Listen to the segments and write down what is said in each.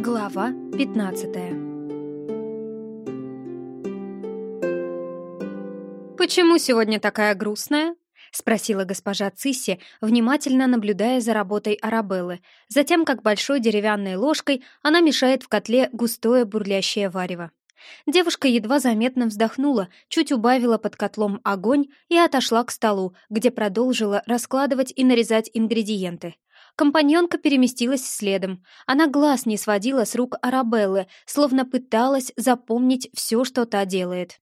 Глава 15 «Почему сегодня такая грустная?» — спросила госпожа Цисси, внимательно наблюдая за работой Арабеллы, затем как большой деревянной ложкой она мешает в котле густое бурлящее варево. Девушка едва заметно вздохнула, чуть убавила под котлом огонь и отошла к столу, где продолжила раскладывать и нарезать ингредиенты. Компаньонка переместилась следом. Она глаз не сводила с рук Арабеллы, словно пыталась запомнить все, что та делает.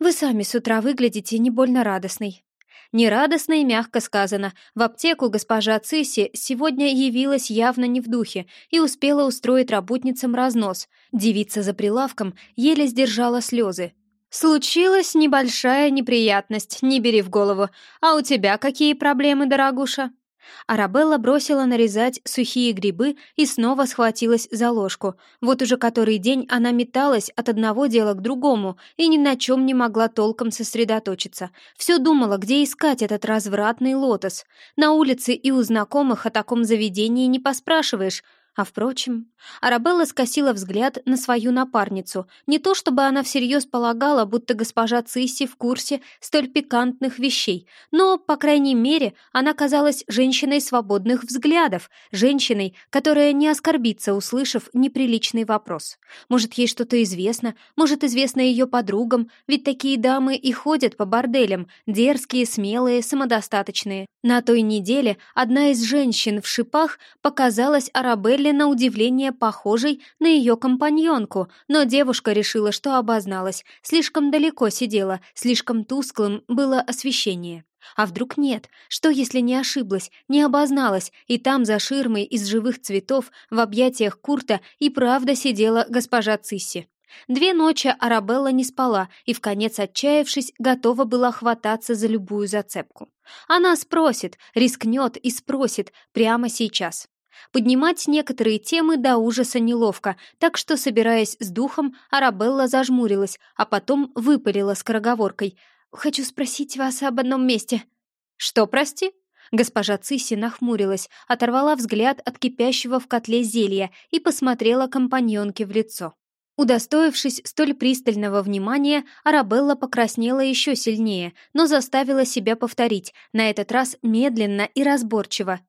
«Вы сами с утра выглядите не больно радостной», Нерадостно и мягко сказано. В аптеку госпожа Цисси сегодня явилась явно не в духе и успела устроить работницам разнос. Девица за прилавком еле сдержала слезы. «Случилась небольшая неприятность, не бери в голову. А у тебя какие проблемы, дорогуша?» Арабелла бросила нарезать сухие грибы и снова схватилась за ложку. Вот уже который день она металась от одного дела к другому и ни на чем не могла толком сосредоточиться. Все думала, где искать этот развратный лотос. На улице и у знакомых о таком заведении не поспрашиваешь, а впрочем, Арабелла скосила взгляд на свою напарницу. Не то чтобы она всерьез полагала, будто госпожа Цисси в курсе столь пикантных вещей, но, по крайней мере, она казалась женщиной свободных взглядов, женщиной, которая не оскорбится, услышав неприличный вопрос. Может, ей что-то известно, может, известно ее подругам, ведь такие дамы и ходят по борделям, дерзкие, смелые, самодостаточные. На той неделе одна из женщин в шипах показалась Арабелле на удивление похожей на ее компаньонку, но девушка решила, что обозналась, слишком далеко сидела, слишком тусклым было освещение. А вдруг нет? Что, если не ошиблась, не обозналась, и там за ширмой из живых цветов в объятиях Курта и правда сидела госпожа Цисси? Две ночи Арабелла не спала и, в конец отчаявшись, готова была хвататься за любую зацепку. Она спросит, рискнет и спросит прямо сейчас. Поднимать некоторые темы до ужаса неловко, так что, собираясь с духом, Арабелла зажмурилась, а потом выпалила скороговоркой. «Хочу спросить вас об одном месте». «Что, прости?» Госпожа Цисси нахмурилась, оторвала взгляд от кипящего в котле зелья и посмотрела компаньонке в лицо. Удостоившись столь пристального внимания, Арабелла покраснела еще сильнее, но заставила себя повторить, на этот раз медленно и разборчиво.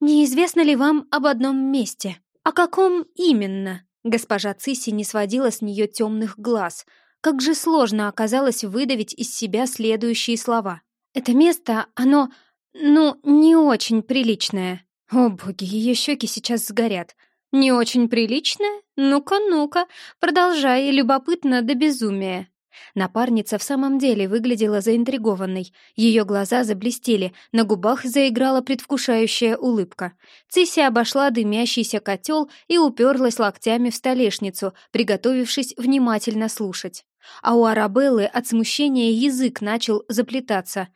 «Неизвестно ли вам об одном месте? О каком именно?» Госпожа Цисси не сводила с нее темных глаз. Как же сложно оказалось выдавить из себя следующие слова. «Это место, оно, ну, не очень приличное. О боги, ее щеки сейчас сгорят. «Не очень приличная? Ну-ка, ну-ка, продолжай, любопытно до безумия». Напарница в самом деле выглядела заинтригованной. Ее глаза заблестели, на губах заиграла предвкушающая улыбка. Цисси обошла дымящийся котел и уперлась локтями в столешницу, приготовившись внимательно слушать. А у Арабеллы от смущения язык начал заплетаться.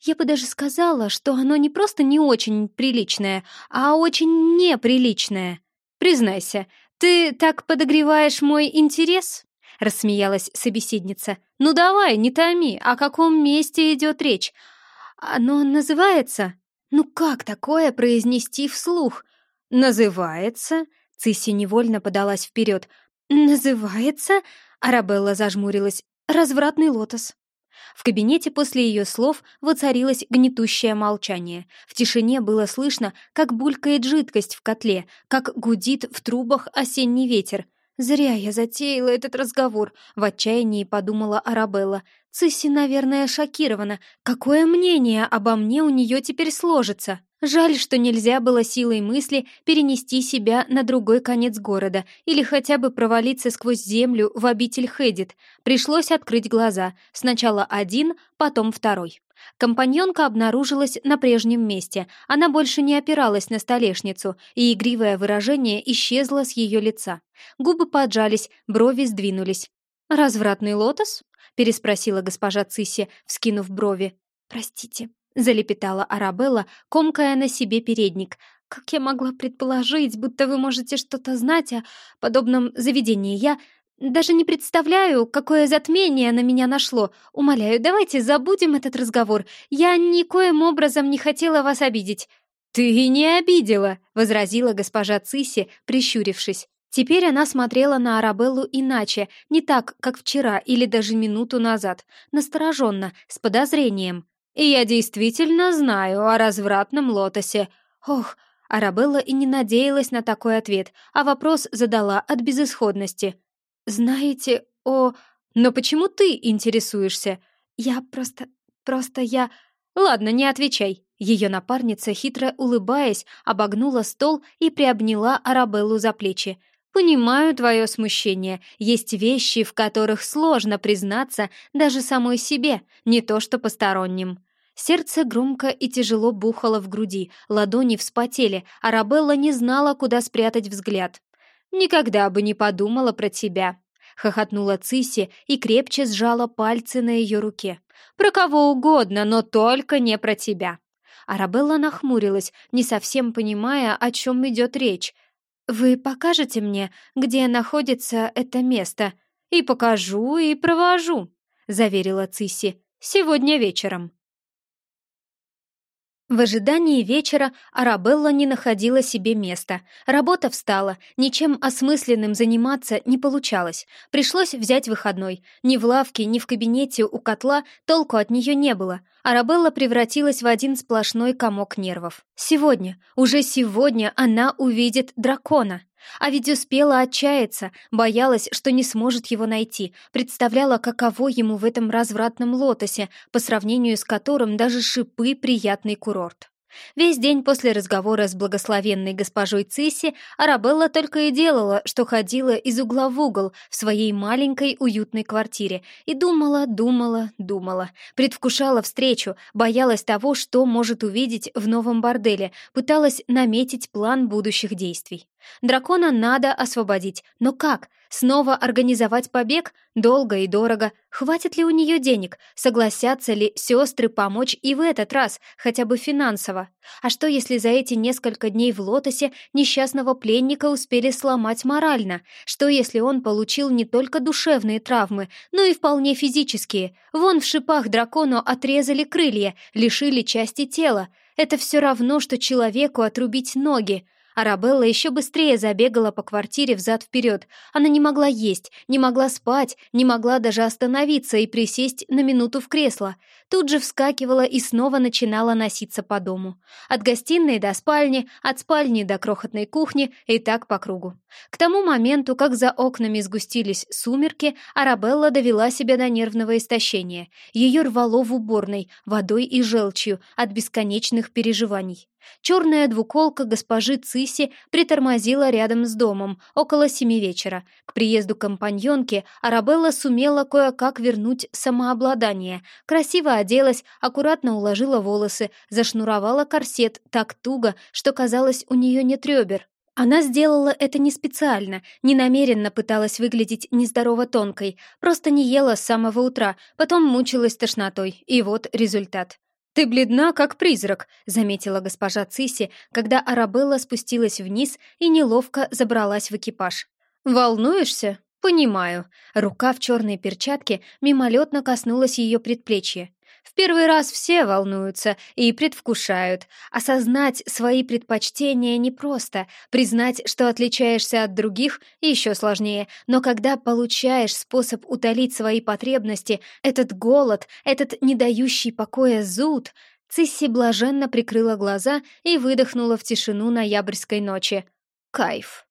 Я бы даже сказала, что оно не просто не очень приличное, а очень неприличное. Признайся, ты так подогреваешь мой интерес?» — рассмеялась собеседница. «Ну давай, не томи, о каком месте идет речь? Оно называется...» «Ну как такое произнести вслух?» «Называется...» — Цисси невольно подалась вперед. «Называется...» — Арабелла зажмурилась. «Развратный лотос». В кабинете после ее слов воцарилось гнетущее молчание. В тишине было слышно, как булькает жидкость в котле, как гудит в трубах осенний ветер. «Зря я затеяла этот разговор», — в отчаянии подумала Арабелла. «Цисси, наверное, шокирована. Какое мнение обо мне у нее теперь сложится?» Жаль, что нельзя было силой мысли перенести себя на другой конец города или хотя бы провалиться сквозь землю в обитель Хедит. Пришлось открыть глаза. Сначала один, потом второй. Компаньонка обнаружилась на прежнем месте. Она больше не опиралась на столешницу, и игривое выражение исчезло с ее лица. Губы поджались, брови сдвинулись. «Развратный лотос?» — переспросила госпожа Цисси, вскинув брови. «Простите», залепетала Арабелла, комкая на себе передник. «Как я могла предположить, будто вы можете что-то знать о подобном заведении? Я даже не представляю, какое затмение на меня нашло. Умоляю, давайте забудем этот разговор. Я никоим образом не хотела вас обидеть». «Ты и не обидела», — возразила госпожа Цисси, прищурившись. Теперь она смотрела на Арабеллу иначе, не так, как вчера или даже минуту назад, настороженно, с подозрением. «И я действительно знаю о развратном лотосе. Ох, Арабелла и не надеялась на такой ответ, а вопрос задала от безысходности. «Знаете, о... Но почему ты интересуешься?» «Я просто... просто я...» «Ладно, не отвечай». Ее напарница, хитро улыбаясь, обогнула стол и приобняла Арабеллу за плечи. «Понимаю твое смущение. Есть вещи, в которых сложно признаться даже самой себе, не то что посторонним». Сердце громко и тяжело бухало в груди, ладони вспотели, Арабелла не знала, куда спрятать взгляд. «Никогда бы не подумала про тебя», — хохотнула Циси и крепче сжала пальцы на ее руке. «Про кого угодно, но только не про тебя». Арабелла нахмурилась, не совсем понимая, о чем идет речь. «Вы покажете мне, где находится это место?» «И покажу, и провожу», — заверила Циси. «Сегодня вечером». В ожидании вечера Арабелла не находила себе места. Работа встала, ничем осмысленным заниматься не получалось. Пришлось взять выходной. Ни в лавке, ни в кабинете у котла толку от нее не было. Арабелла превратилась в один сплошной комок нервов. Сегодня, уже сегодня она увидит дракона. А ведь успела отчаяться, боялась, что не сможет его найти, представляла, каково ему в этом развратном лотосе, по сравнению с которым даже шипы — приятный курорт. Весь день после разговора с благословенной госпожой Цисси Арабелла только и делала, что ходила из угла в угол в своей маленькой уютной квартире и думала, думала, думала, предвкушала встречу, боялась того, что может увидеть в новом борделе, пыталась наметить план будущих действий. Дракона надо освободить, но как? Снова организовать побег? Долго и дорого. Хватит ли у нее денег? Согласятся ли сестры помочь и в этот раз, хотя бы финансово? А что, если за эти несколько дней в Лотосе несчастного пленника успели сломать морально? Что, если он получил не только душевные травмы, но и вполне физические? Вон в шипах дракону отрезали крылья, лишили части тела. Это все равно, что человеку отрубить ноги. Арабелла еще быстрее забегала по квартире взад-вперед. Она не могла есть, не могла спать, не могла даже остановиться и присесть на минуту в кресло. Тут же вскакивала и снова начинала носиться по дому. От гостиной до спальни, от спальни до крохотной кухни и так по кругу. К тому моменту, как за окнами сгустились сумерки, Арабелла довела себя до нервного истощения. Ее рвало в уборной, водой и желчью от бесконечных переживаний. Черная двуколка госпожи Циси притормозила рядом с домом около семи вечера. К приезду компаньонки Арабелла сумела кое-как вернуть самообладание. Красиво оделась, аккуратно уложила волосы, зашнуровала корсет так туго, что казалось, у нее нет ребер. Она сделала это не специально, не намеренно пыталась выглядеть нездорово тонкой, просто не ела с самого утра, потом мучилась тошнотой, и вот результат. «Ты бледна, как призрак», — заметила госпожа Циси, когда Арабелла спустилась вниз и неловко забралась в экипаж. «Волнуешься?» «Понимаю». Рука в черной перчатке мимолетно коснулась ее предплечья. В первый раз все волнуются и предвкушают. Осознать свои предпочтения непросто, признать, что отличаешься от других, еще сложнее. Но когда получаешь способ утолить свои потребности, этот голод, этот не дающий покоя зуд, Цисси блаженно прикрыла глаза и выдохнула в тишину ноябрьской ночи. Кайф.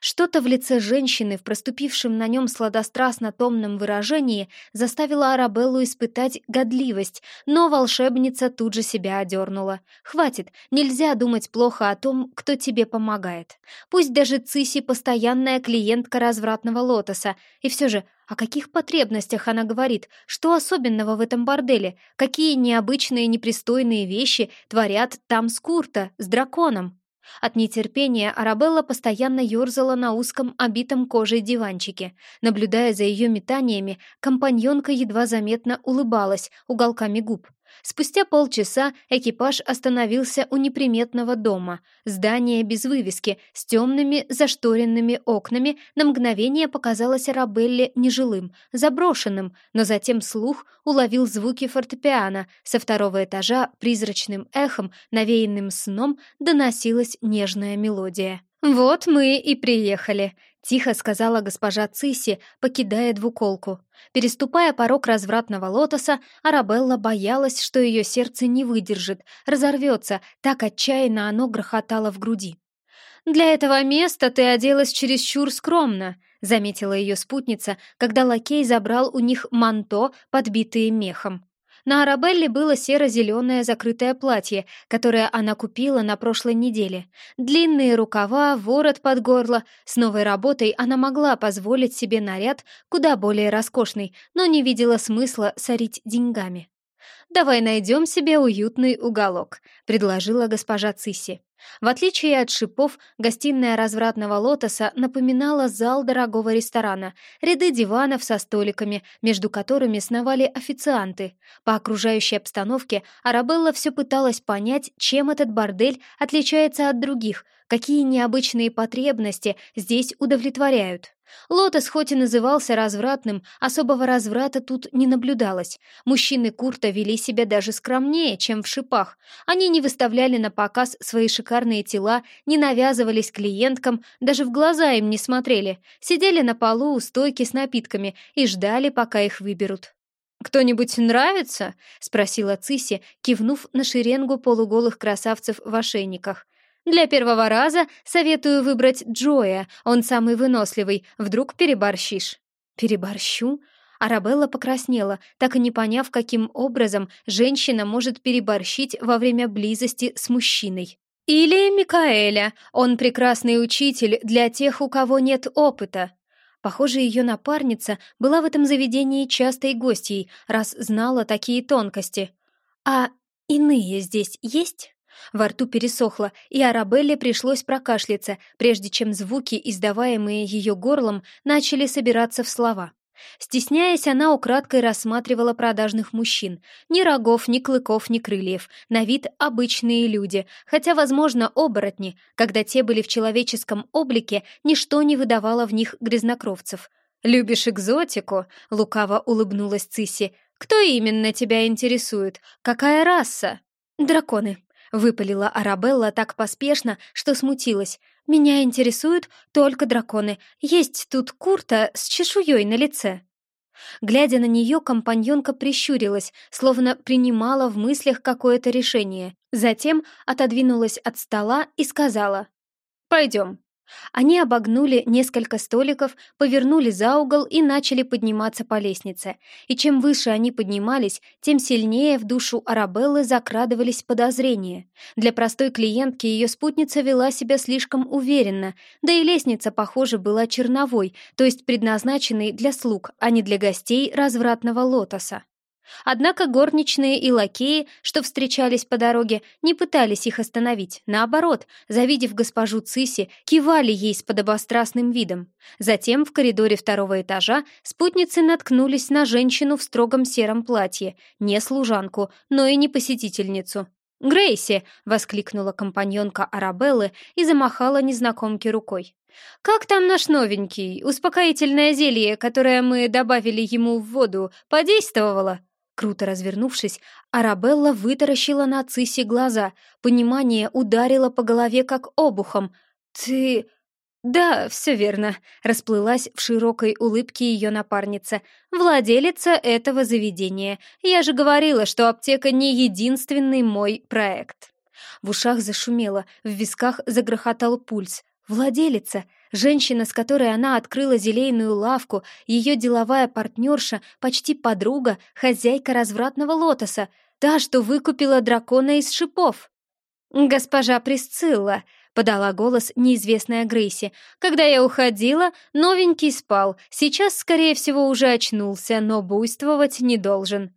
Что-то в лице женщины, в проступившем на нем сладострастно-томном выражении, заставило Арабеллу испытать годливость, но волшебница тут же себя одернула. «Хватит, нельзя думать плохо о том, кто тебе помогает. Пусть даже Циси постоянная клиентка развратного лотоса. И все же, о каких потребностях она говорит? Что особенного в этом борделе? Какие необычные непристойные вещи творят там с Курта, с драконом? От нетерпения Арабелла постоянно ерзала на узком, обитом кожей диванчике. Наблюдая за ее метаниями, компаньонка едва заметно улыбалась уголками губ. Спустя полчаса экипаж остановился у неприметного дома. Здание без вывески, с темными зашторенными окнами, на мгновение показалось Арабелле нежилым, заброшенным, но затем слух уловил звуки фортепиано. Со второго этажа призрачным эхом, навеянным сном, доносилась нежная мелодия. «Вот мы и приехали», — тихо сказала госпожа Цисси, покидая двуколку. Переступая порог развратного лотоса, Арабелла боялась, что ее сердце не выдержит, разорвется, так отчаянно оно грохотало в груди. «Для этого места ты оделась чересчур скромно», — заметила ее спутница, когда лакей забрал у них манто, подбитые мехом. На Арабелле было серо-зеленое закрытое платье, которое она купила на прошлой неделе. Длинные рукава, ворот под горло. С новой работой она могла позволить себе наряд куда более роскошный, но не видела смысла сорить деньгами. «Давай найдем себе уютный уголок», — предложила госпожа Цисси. В отличие от шипов, гостиная развратного лотоса напоминала зал дорогого ресторана, ряды диванов со столиками, между которыми сновали официанты. По окружающей обстановке Арабелла все пыталась понять, чем этот бордель отличается от других, какие необычные потребности здесь удовлетворяют. Лотос хоть и назывался развратным, особого разврата тут не наблюдалось. Мужчины Курта вели себя даже скромнее, чем в шипах. Они не выставляли на показ свои шикарные тела, не навязывались клиенткам, даже в глаза им не смотрели. Сидели на полу у стойки с напитками и ждали, пока их выберут. «Кто-нибудь нравится?» — спросила Циси, кивнув на шеренгу полуголых красавцев в ошейниках. Для первого раза советую выбрать Джоя, он самый выносливый, вдруг переборщишь». «Переборщу?» Арабелла покраснела, так и не поняв, каким образом женщина может переборщить во время близости с мужчиной. «Или Микаэля, он прекрасный учитель для тех, у кого нет опыта». Похоже, ее напарница была в этом заведении частой гостьей, раз знала такие тонкости. «А иные здесь есть?» Во рту пересохло, и Арабелле пришлось прокашляться, прежде чем звуки, издаваемые ее горлом, начали собираться в слова. Стесняясь, она украдкой рассматривала продажных мужчин. Ни рогов, ни клыков, ни крыльев. На вид обычные люди, хотя, возможно, оборотни. Когда те были в человеческом облике, ничто не выдавало в них грязнокровцев. «Любишь экзотику?» — лукаво улыбнулась Цисси. «Кто именно тебя интересует? Какая раса?» «Драконы», Выпалила Арабелла так поспешно, что смутилась. «Меня интересуют только драконы. Есть тут курта с чешуей на лице». Глядя на нее, компаньонка прищурилась, словно принимала в мыслях какое-то решение. Затем отодвинулась от стола и сказала «Пойдем». Они обогнули несколько столиков, повернули за угол и начали подниматься по лестнице. И чем выше они поднимались, тем сильнее в душу Арабеллы закрадывались подозрения. Для простой клиентки ее спутница вела себя слишком уверенно, да и лестница, похоже, была черновой, то есть предназначенной для слуг, а не для гостей развратного лотоса. Однако горничные и лакеи, что встречались по дороге, не пытались их остановить. Наоборот, завидев госпожу Циси, кивали ей с подобострастным видом. Затем в коридоре второго этажа спутницы наткнулись на женщину в строгом сером платье, не служанку, но и не посетительницу. «Грейси!» — воскликнула компаньонка Арабеллы и замахала незнакомке рукой. «Как там наш новенький? Успокоительное зелье, которое мы добавили ему в воду, подействовало?» Круто развернувшись, Арабелла вытаращила на Цисси глаза. Понимание ударило по голове как обухом. «Ты...» «Да, все верно», — расплылась в широкой улыбке ее напарница. «Владелица этого заведения. Я же говорила, что аптека не единственный мой проект». В ушах зашумело, в висках загрохотал пульс. «Владелица! Женщина, с которой она открыла зелейную лавку, ее деловая партнерша, почти подруга, хозяйка развратного лотоса, та, что выкупила дракона из шипов. «Госпожа Присцилла», — подала голос неизвестная Грейси, «когда я уходила, новенький спал, сейчас, скорее всего, уже очнулся, но буйствовать не должен».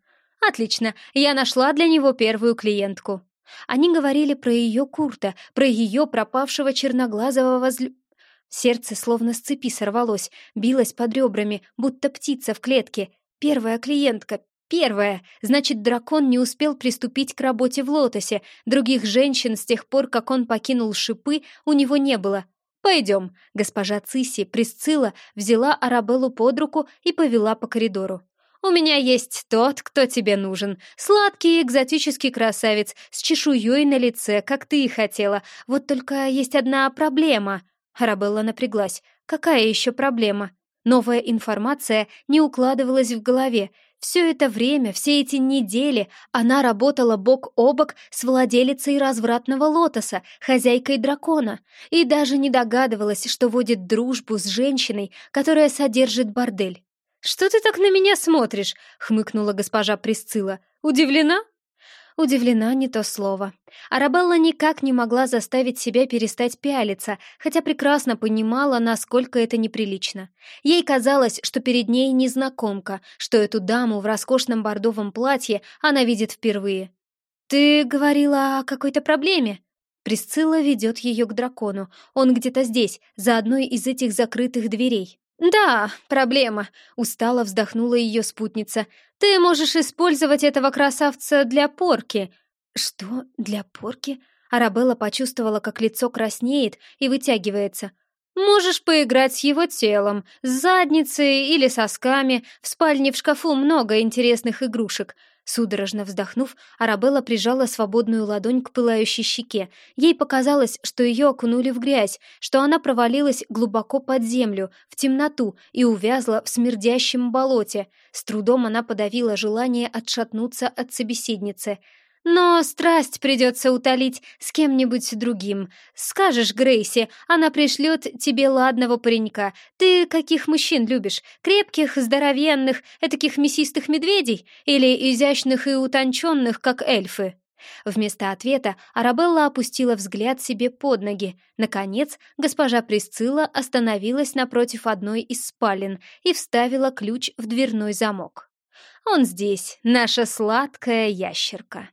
«Отлично, я нашла для него первую клиентку». Они говорили про ее Курта, про ее пропавшего черноглазого возлю... Сердце словно с цепи сорвалось, билось под ребрами, будто птица в клетке. Первая клиентка, первая. Значит, дракон не успел приступить к работе в лотосе. Других женщин с тех пор, как он покинул шипы, у него не было. «Пойдем», — госпожа Цисси, Присцилла, взяла Арабеллу под руку и повела по коридору. «У меня есть тот, кто тебе нужен. Сладкий экзотический красавец с чешуей на лице, как ты и хотела. Вот только есть одна проблема». Арабелла напряглась. «Какая еще проблема?» Новая информация не укладывалась в голове. Все это время, все эти недели она работала бок о бок с владелицей развратного лотоса, хозяйкой дракона, и даже не догадывалась, что водит дружбу с женщиной, которая содержит бордель. «Что ты так на меня смотришь?» — хмыкнула госпожа Присцилла. «Удивлена?» Удивлена не то слово. Арабелла никак не могла заставить себя перестать пялиться, хотя прекрасно понимала, насколько это неприлично. Ей казалось, что перед ней незнакомка, что эту даму в роскошном бордовом платье она видит впервые. «Ты говорила о какой-то проблеме?» Присцилла ведет ее к дракону. Он где-то здесь, за одной из этих закрытых дверей. «Да, проблема», — устало вздохнула ее спутница. «Ты можешь использовать этого красавца для порки». «Что? Для порки?» Арабелла почувствовала, как лицо краснеет и вытягивается. «Можешь поиграть с его телом, с задницей или сосками. В спальне в шкафу много интересных игрушек. Судорожно вздохнув, Арабелла прижала свободную ладонь к пылающей щеке. Ей показалось, что ее окунули в грязь, что она провалилась глубоко под землю, в темноту и увязла в смердящем болоте. С трудом она подавила желание отшатнуться от собеседницы — но страсть придется утолить с кем-нибудь другим. Скажешь Грейси, она пришлет тебе ладного паренька. Ты каких мужчин любишь? Крепких, здоровенных, этаких мясистых медведей? Или изящных и утонченных, как эльфы?» Вместо ответа Арабелла опустила взгляд себе под ноги. Наконец, госпожа Присцилла остановилась напротив одной из спален и вставила ключ в дверной замок. «Он здесь, наша сладкая ящерка».